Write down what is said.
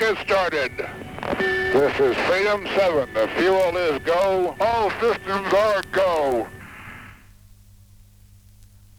get started. This is Freedom 7. The fuel is go. All systems are go.